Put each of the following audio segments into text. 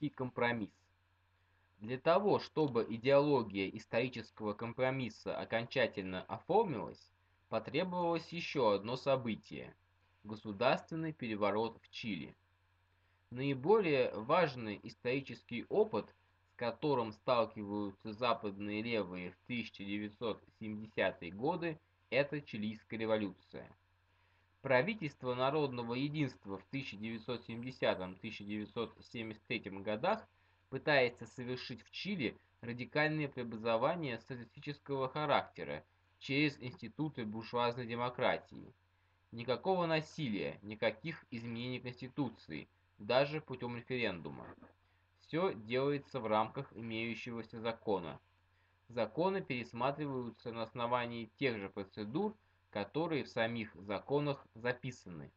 исторический компромисс. Для того, чтобы идеология исторического компромисса окончательно оформилась, потребовалось еще одно событие – государственный переворот в Чили. Наиболее важный исторический опыт, с которым сталкиваются западные левые в 1970-е годы, это Чилийская революция. Правительство народного единства в 1970-1973 годах пытается совершить в Чили радикальные преобразования статистического характера через институты буржуазной демократии. Никакого насилия, никаких изменений Конституции – даже путем референдума. Все делается в рамках имеющегося закона. Законы пересматриваются на основании тех же процедур, которые в самих законах записаны.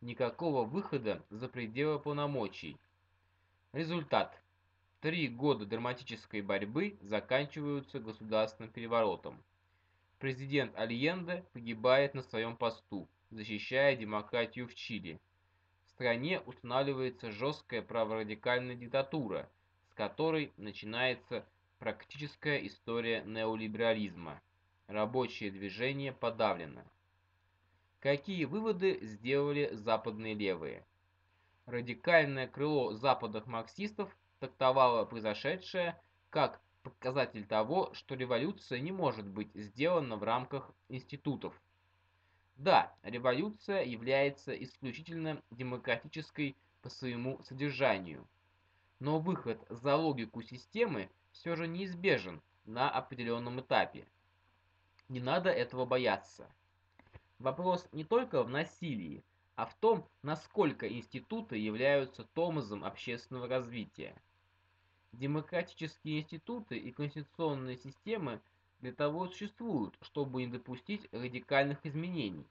Никакого выхода за пределы полномочий. Результат. Три года драматической борьбы заканчиваются государственным переворотом. Президент Альенде погибает на своем посту, защищая демократию в Чили стране устанавливается жесткая праворадикальная диктатура, с которой начинается практическая история неолиберализма. Рабочее движение подавлено. Какие выводы сделали западные левые? Радикальное крыло западных марксистов трактовало произошедшее как показатель того, что революция не может быть сделана в рамках институтов, да, революция является исключительно демократической по своему содержанию. Но выход за логику системы все же неизбежен на определенном этапе. Не надо этого бояться. Вопрос не только в насилии, а в том, насколько институты являются тормозом общественного развития. Демократические институты и конституционные системы для того существуют, чтобы не допустить радикальных изменений.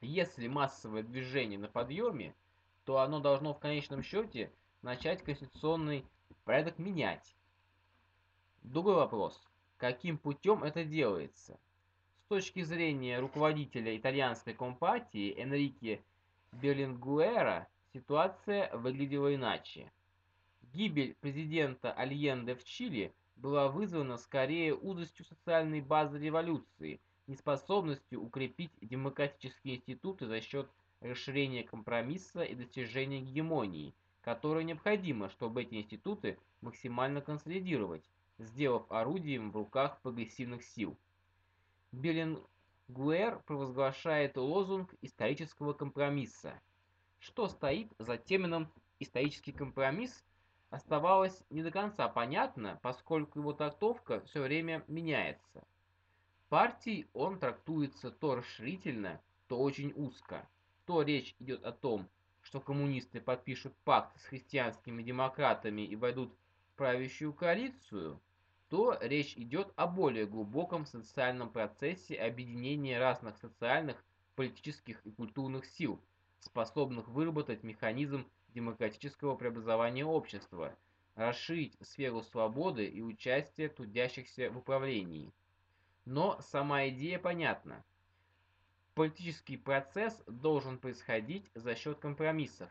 Если массовое движение на подъеме, то оно должно в конечном счете начать конституционный порядок менять. Другой вопрос. Каким путем это делается? С точки зрения руководителя итальянской компартии Энрике Берлингуэра ситуация выглядела иначе. Гибель президента Альенде в Чили была вызвана скорее узостью социальной базы революции, неспособностью укрепить демократические институты за счет расширения компромисса и достижения гегемонии, которая необходима, чтобы эти институты максимально консолидировать, сделав орудием в руках прогрессивных сил. Беллингуэр провозглашает лозунг исторического компромисса. Что стоит за термином «исторический компромисс» оставалось не до конца понятно, поскольку его трактовка все время меняется. Партий он трактуется то расширительно, то очень узко. То речь идет о том, что коммунисты подпишут пакт с христианскими демократами и войдут в правящую коалицию, то речь идет о более глубоком социальном процессе объединения разных социальных, политических и культурных сил, способных выработать механизм демократического преобразования общества, расширить сферу свободы и участия трудящихся в управлении. Но сама идея понятна. Политический процесс должен происходить за счет компромиссов.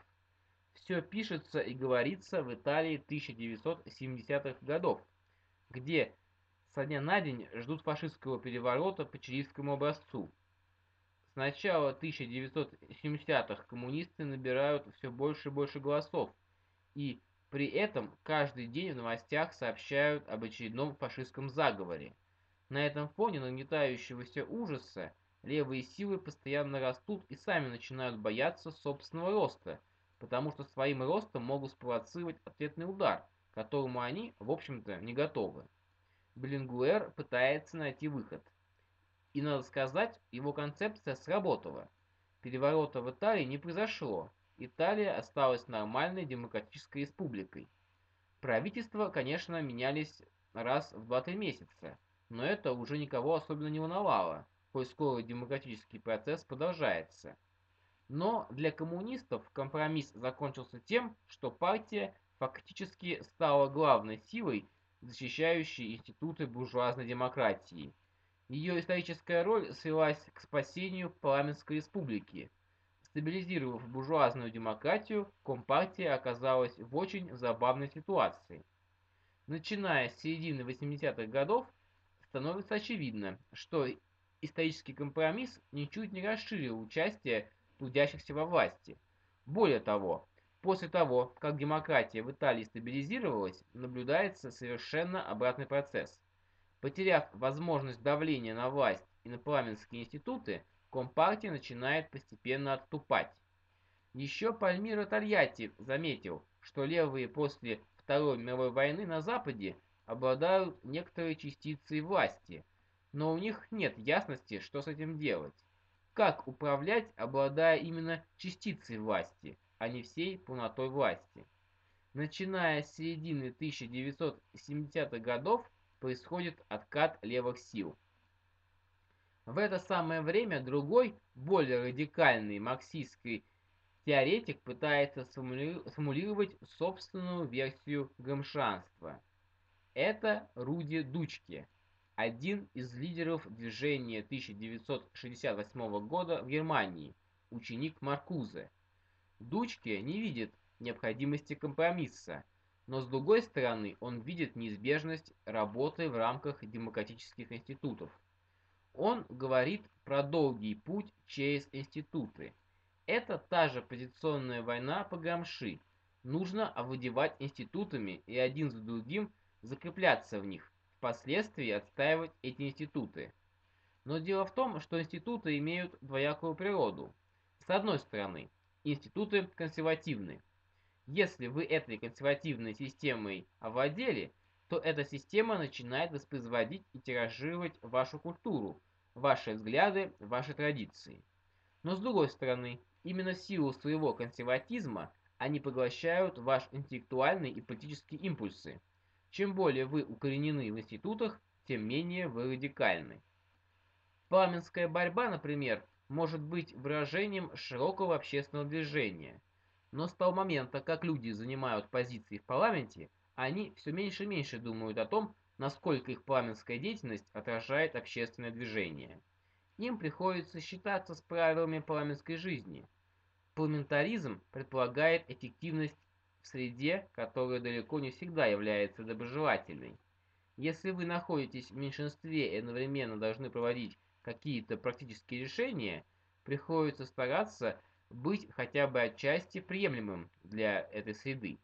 Все пишется и говорится в Италии 1970-х годов, где со дня на день ждут фашистского переворота по чилийскому образцу – с начала 1970-х коммунисты набирают все больше и больше голосов, и при этом каждый день в новостях сообщают об очередном фашистском заговоре. На этом фоне нагнетающегося ужаса левые силы постоянно растут и сами начинают бояться собственного роста, потому что своим ростом могут спровоцировать ответный удар, которому они, в общем-то, не готовы. Блингуэр пытается найти выход. И, надо сказать, его концепция сработала. Переворота в Италии не произошло. Италия осталась нормальной демократической республикой. Правительства, конечно, менялись раз в 2-3 месяца, но это уже никого особенно не волновало, коль скоро демократический процесс продолжается. Но для коммунистов компромисс закончился тем, что партия фактически стала главной силой, защищающей институты буржуазной демократии – ее историческая роль свелась к спасению Парламентской республики. Стабилизировав буржуазную демократию, Компартия оказалась в очень забавной ситуации. Начиная с середины 80-х годов, становится очевидно, что исторический компромисс ничуть не расширил участие трудящихся во власти. Более того, после того, как демократия в Италии стабилизировалась, наблюдается совершенно обратный процесс. Потеряв возможность давления на власть и на парламентские институты, Компартия начинает постепенно отступать. Еще Пальмиро Тольятти заметил, что левые после Второй мировой войны на Западе обладают некоторой частицей власти, но у них нет ясности, что с этим делать. Как управлять, обладая именно частицей власти, а не всей полнотой власти? Начиная с середины 1970-х годов происходит откат левых сил. В это самое время другой, более радикальный марксистский теоретик пытается сформулировать собственную версию грамшанства. Это Руди Дучке, один из лидеров движения 1968 года в Германии, ученик Маркузе. Дучке не видит необходимости компромисса, но с другой стороны он видит неизбежность работы в рамках демократических институтов. Он говорит про долгий путь через институты. Это та же позиционная война по Грамши. Нужно овладевать институтами и один за другим закрепляться в них, впоследствии отстаивать эти институты. Но дело в том, что институты имеют двоякую природу. С одной стороны, институты консервативны. Если вы этой консервативной системой овладели, то эта система начинает воспроизводить и тиражировать вашу культуру, ваши взгляды, ваши традиции. Но с другой стороны, именно силу своего консерватизма они поглощают ваш интеллектуальный и политические импульсы. Чем более вы укоренены в институтах, тем менее вы радикальны. Парламентская борьба, например, может быть выражением широкого общественного движения. Но с того момента, как люди занимают позиции в парламенте, они все меньше и меньше думают о том, насколько их парламентская деятельность отражает общественное движение. Им приходится считаться с правилами парламентской жизни. Парламентаризм предполагает эффективность в среде, которая далеко не всегда является доброжелательной. Если вы находитесь в меньшинстве и одновременно должны проводить какие-то практические решения, приходится стараться быть хотя бы отчасти приемлемым для этой среды.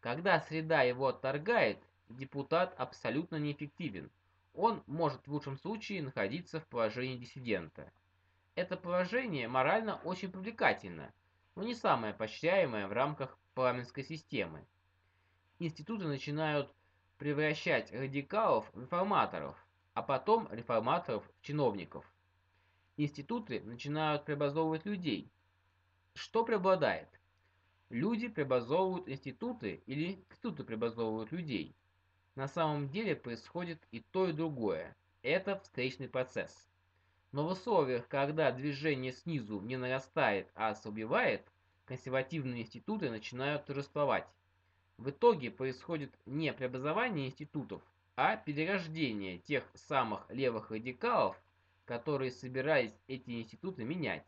Когда среда его отторгает, депутат абсолютно неэффективен. Он может в лучшем случае находиться в положении диссидента. Это положение морально очень привлекательно, но не самое поощряемое в рамках парламентской системы. Институты начинают превращать радикалов в реформаторов, а потом реформаторов чиновников. Институты начинают преобразовывать людей. Что преобладает? Люди преобразовывают институты или институты преобразовывают людей? На самом деле происходит и то, и другое. Это встречный процесс. Но в условиях, когда движение снизу не нарастает, а ослабевает, консервативные институты начинают торжествовать. В итоге происходит не преобразование институтов, а перерождение тех самых левых радикалов, которые собирались эти институты менять.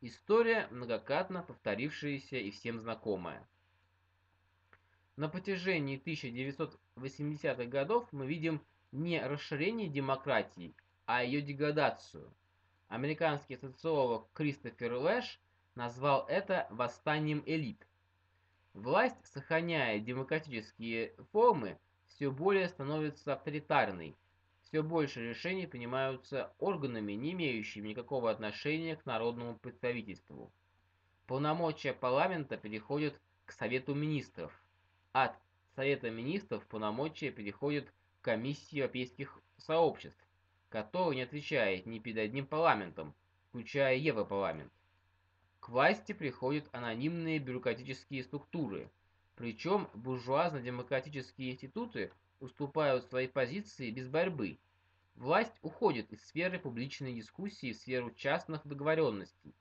История, многократно повторившаяся и всем знакомая. На протяжении 1980-х годов мы видим не расширение демократии, а ее деградацию. Американский социолог Кристофер Лэш назвал это восстанием элит. Власть, сохраняя демократические формы, все более становится авторитарной. Все больше решений принимаются органами, не имеющими никакого отношения к народному представительству. Полномочия парламента переходят к Совету министров – от Совета Министров полномочия переходят к Комиссии Европейских Сообществ, которая не отвечает ни перед одним парламентом, включая Европарламент. К власти приходят анонимные бюрократические структуры, причем буржуазно-демократические институты уступают свои позиции без борьбы. Власть уходит из сферы публичной дискуссии в сферу частных договоренностей.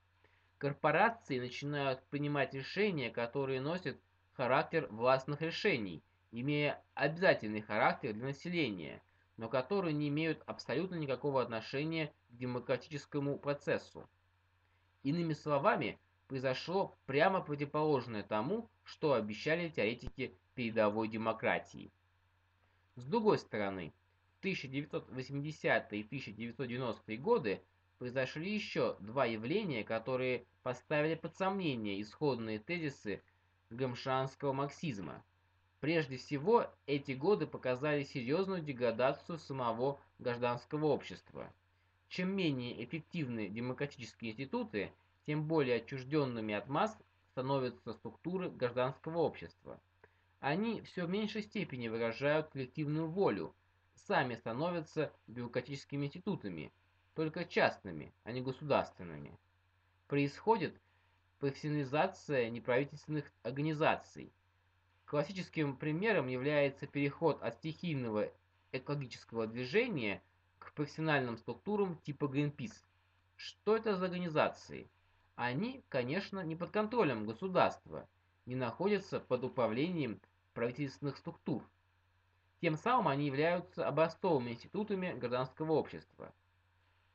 Корпорации начинают принимать решения, которые носят характер властных решений, имея обязательный характер для населения, но которые не имеют абсолютно никакого отношения к демократическому процессу. Иными словами, произошло прямо противоположное тому, что обещали теоретики передовой демократии. С другой стороны, в 1980-е и 1990-е годы произошли еще два явления, которые поставили под сомнение исходные тезисы гамшанского марксизма. Прежде всего, эти годы показали серьезную деградацию самого гражданского общества. Чем менее эффективны демократические институты, тем более отчужденными от масс становятся структуры гражданского общества. Они все в меньшей степени выражают коллективную волю, сами становятся бюрократическими институтами, только частными, а не государственными. Происходит профессионализация неправительственных организаций. Классическим примером является переход от стихийного экологического движения к профессиональным структурам типа Greenpeace. Что это за организации? Они, конечно, не под контролем государства, не находятся под управлением правительственных структур. Тем самым они являются образцовыми институтами гражданского общества.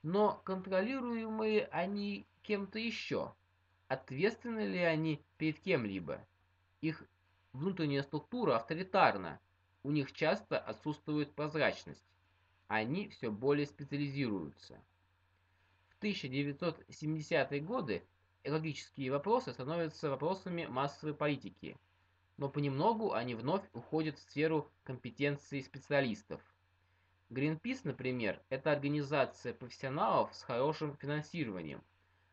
Но контролируемые они кем-то еще. Ответственны ли они перед кем-либо? Их внутренняя структура авторитарна, у них часто отсутствует прозрачность. Они все более специализируются. В 1970-е годы экологические вопросы становятся вопросами массовой политики, но понемногу они вновь уходят в сферу компетенции специалистов. Greenpeace, например, это организация профессионалов с хорошим финансированием.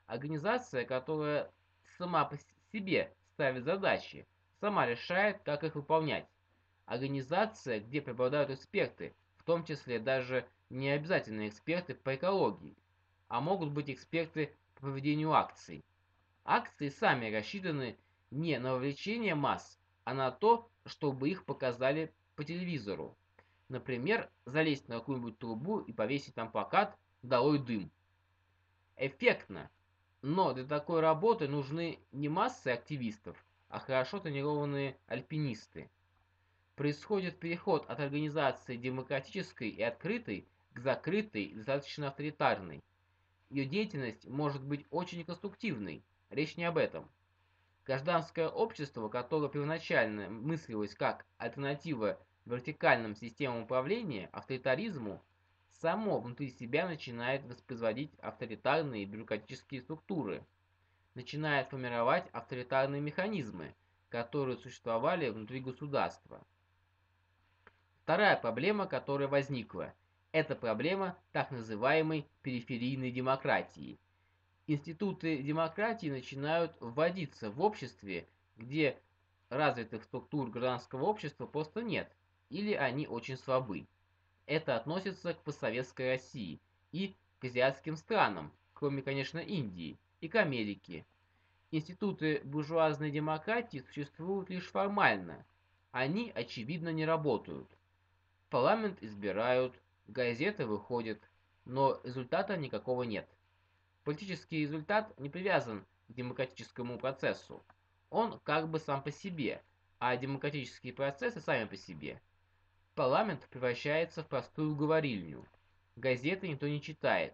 Организация, которая сама по себе ставит задачи, сама решает, как их выполнять. Организация, где преобладают эксперты, в том числе даже не обязательно эксперты по экологии, а могут быть эксперты по проведению акций. Акции сами рассчитаны не на вовлечение масс, а на то, чтобы их показали по телевизору. Например, залезть на какую-нибудь трубу и повесить там плакат «Долой дым». Эффектно, но для такой работы нужны не массы активистов, а хорошо тренированные альпинисты. Происходит переход от организации демократической и открытой к закрытой, достаточно авторитарной. Ее деятельность может быть очень конструктивной, речь не об этом. Гражданское общество, которое первоначально мыслилось как альтернатива вертикальным системам управления, авторитаризму, само внутри себя начинает воспроизводить авторитарные бюрократические структуры, начинает формировать авторитарные механизмы, которые существовали внутри государства. Вторая проблема, которая возникла, это проблема так называемой периферийной демократии – институты демократии начинают вводиться в обществе, где развитых структур гражданского общества просто нет, или они очень слабы. Это относится к постсоветской России и к азиатским странам, кроме, конечно, Индии, и к Америке. Институты буржуазной демократии существуют лишь формально. Они, очевидно, не работают. Парламент избирают, газеты выходят, но результата никакого нет. Политический результат не привязан к демократическому процессу. Он как бы сам по себе, а демократические процессы сами по себе. Парламент превращается в простую говорильню. Газеты никто не читает.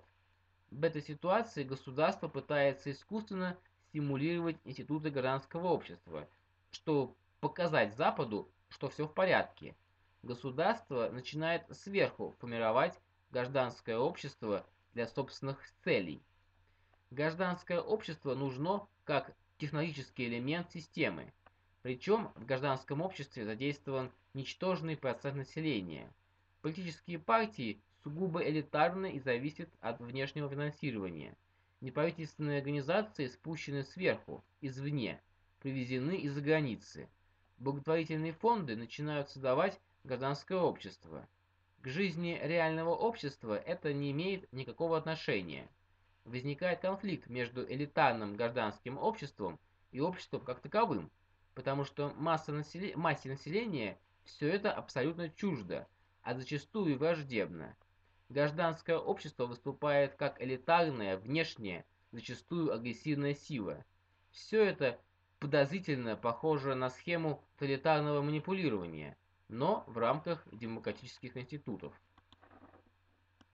В этой ситуации государство пытается искусственно стимулировать институты гражданского общества, чтобы показать Западу, что все в порядке. Государство начинает сверху формировать гражданское общество для собственных целей. Гражданское общество нужно как технологический элемент системы. Причем в гражданском обществе задействован ничтожный процент населения. Политические партии сугубо элитарны и зависят от внешнего финансирования. Неправительственные организации спущены сверху, извне, привезены из-за границы. Благотворительные фонды начинают создавать гражданское общество. К жизни реального общества это не имеет никакого отношения возникает конфликт между элитарным гражданским обществом и обществом как таковым, потому что масса насели... массе населения все это абсолютно чуждо, а зачастую враждебно. Гражданское общество выступает как элитарная, внешняя, зачастую агрессивная сила. Все это подозрительно похоже на схему тоталитарного манипулирования, но в рамках демократических институтов.